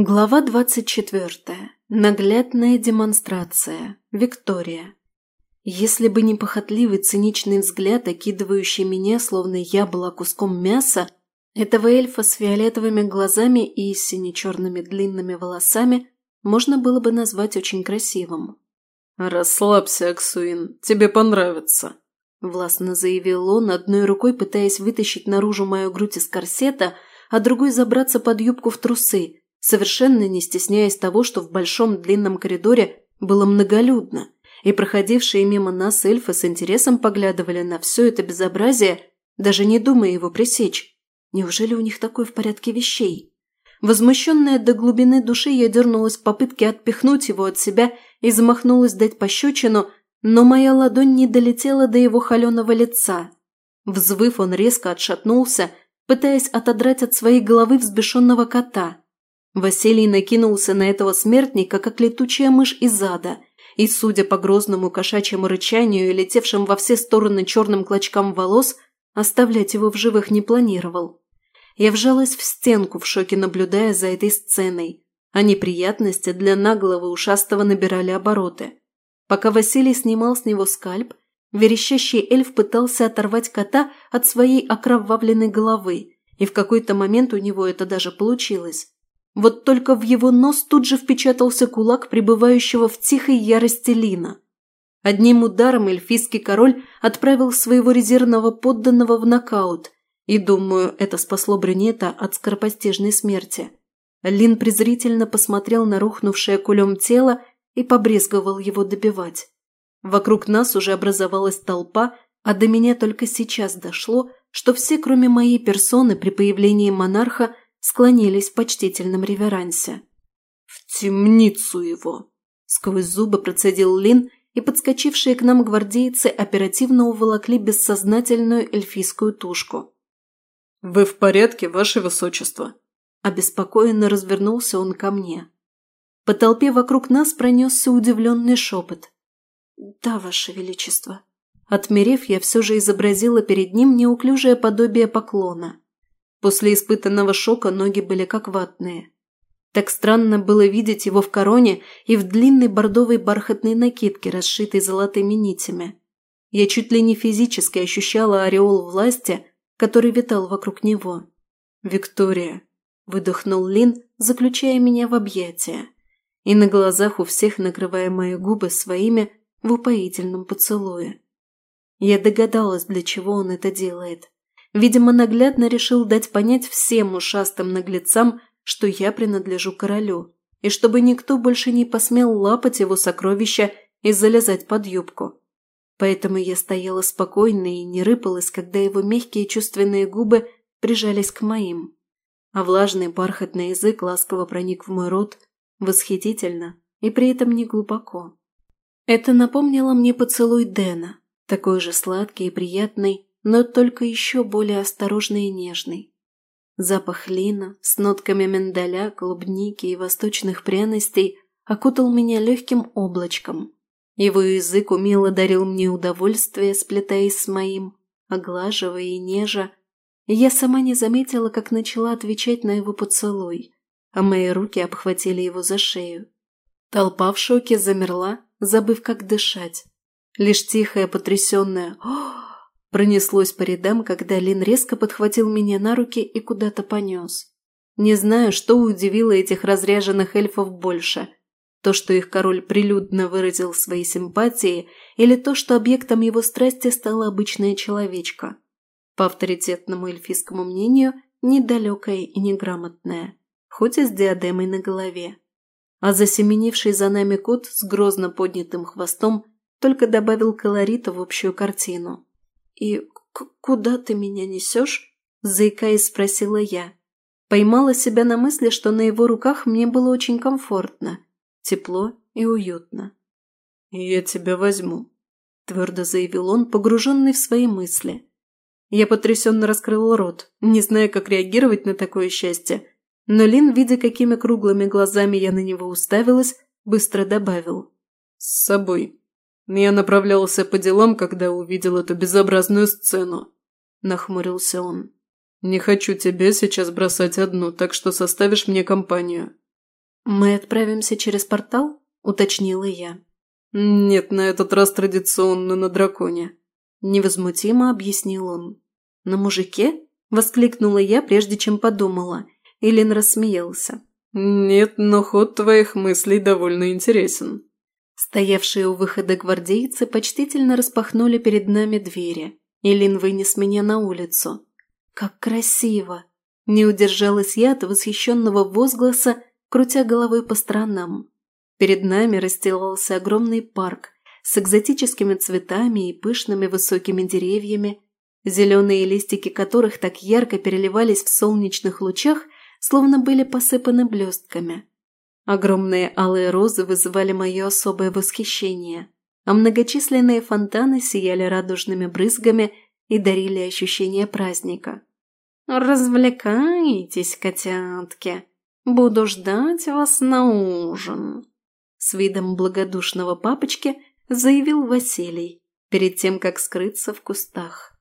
Глава 24. Наглядная демонстрация. Виктория. Если бы не похотливый циничный взгляд, окидывающий меня, словно я была куском мяса, этого эльфа с фиолетовыми глазами и сине-черными длинными волосами можно было бы назвать очень красивым. «Расслабься, Аксуин, тебе понравится», – властно заявил он, одной рукой пытаясь вытащить наружу мою грудь из корсета, а другой забраться под юбку в трусы – совершенно не стесняясь того, что в большом длинном коридоре было многолюдно, и проходившие мимо нас эльфы с интересом поглядывали на все это безобразие, даже не думая его пресечь. Неужели у них такое в порядке вещей? Возмущенная до глубины души, я дернулась в попытке отпихнуть его от себя и замахнулась дать пощечину, но моя ладонь не долетела до его холеного лица. Взвыв, он резко отшатнулся, пытаясь отодрать от своей головы взбешенного кота – Василий накинулся на этого смертника, как летучая мышь из ада, и, судя по грозному кошачьему рычанию и летевшим во все стороны черным клочкам волос, оставлять его в живых не планировал. Я вжалась в стенку в шоке, наблюдая за этой сценой, а неприятности для наглого ушастого набирали обороты. Пока Василий снимал с него скальп, верещащий эльф пытался оторвать кота от своей окровавленной головы, и в какой-то момент у него это даже получилось. Вот только в его нос тут же впечатался кулак пребывающего в тихой ярости Лина. Одним ударом эльфийский король отправил своего резервного подданного в нокаут, и, думаю, это спасло брюнета от скоропостижной смерти. Лин презрительно посмотрел на рухнувшее кулем тело и побрезговал его добивать. Вокруг нас уже образовалась толпа, а до меня только сейчас дошло, что все, кроме моей персоны, при появлении монарха – склонились в почтительном реверансе. «В темницу его!» – сквозь зубы процедил Лин, и подскочившие к нам гвардейцы оперативно уволокли бессознательную эльфийскую тушку. «Вы в порядке, ваше высочество?» Обеспокоенно развернулся он ко мне. По толпе вокруг нас пронесся удивленный шепот. «Да, ваше величество». Отмерев, я все же изобразила перед ним неуклюжее подобие поклона. После испытанного шока ноги были как ватные. Так странно было видеть его в короне и в длинной бордовой бархатной накидке, расшитой золотыми нитями. Я чуть ли не физически ощущала ореол власти, который витал вокруг него. «Виктория», – выдохнул Лин, заключая меня в объятия, и на глазах у всех накрывая мои губы своими в упоительном поцелуе. Я догадалась, для чего он это делает. Видимо, наглядно решил дать понять всем ушастым наглецам, что я принадлежу королю, и чтобы никто больше не посмел лапать его сокровища и залезать под юбку. Поэтому я стояла спокойно и не рыпалась, когда его мягкие чувственные губы прижались к моим. А влажный бархатный язык ласково проник в мой рот, восхитительно и при этом не глубоко. Это напомнило мне поцелуй Дэна, такой же сладкий и приятный, но только еще более осторожный и нежный. Запах лина с нотками миндаля, клубники и восточных пряностей окутал меня легким облачком. Его язык умело дарил мне удовольствие, сплетаясь с моим, оглаживая и нежа, я сама не заметила, как начала отвечать на его поцелуй, а мои руки обхватили его за шею. Толпа в шоке замерла, забыв, как дышать. Лишь тихое, потрясенное «Ох!» Пронеслось по рядам, когда Лин резко подхватил меня на руки и куда-то понес. Не знаю, что удивило этих разряженных эльфов больше. То, что их король прилюдно выразил свои симпатии, или то, что объектом его страсти стала обычная человечка. По авторитетному эльфийскому мнению, недалекая и неграмотная, хоть и с диадемой на голове. А засеменивший за нами кот с грозно поднятым хвостом только добавил колорита в общую картину. «И куда ты меня несешь?» – заикаясь, спросила я. Поймала себя на мысли, что на его руках мне было очень комфортно, тепло и уютно. «Я тебя возьму», – твердо заявил он, погруженный в свои мысли. Я потрясенно раскрыл рот, не зная, как реагировать на такое счастье, но Лин, видя, какими круглыми глазами я на него уставилась, быстро добавил. «С собой». «Я направлялся по делам, когда увидел эту безобразную сцену», – нахмурился он. «Не хочу тебя сейчас бросать одну, так что составишь мне компанию». «Мы отправимся через портал?» – уточнила я. «Нет, на этот раз традиционно на драконе», – невозмутимо объяснил он. «На мужике?» – воскликнула я, прежде чем подумала. Илин рассмеялся. «Нет, но ход твоих мыслей довольно интересен». Стоявшие у выхода гвардейцы почтительно распахнули перед нами двери. Илин вынес меня на улицу. «Как красиво!» Не удержалась я от восхищенного возгласа, крутя головой по сторонам. Перед нами расстилался огромный парк с экзотическими цветами и пышными высокими деревьями, зеленые листики которых так ярко переливались в солнечных лучах, словно были посыпаны блестками. Огромные алые розы вызывали мое особое восхищение, а многочисленные фонтаны сияли радужными брызгами и дарили ощущение праздника. «Развлекайтесь, котятки! Буду ждать вас на ужин!» С видом благодушного папочки заявил Василий, перед тем, как скрыться в кустах.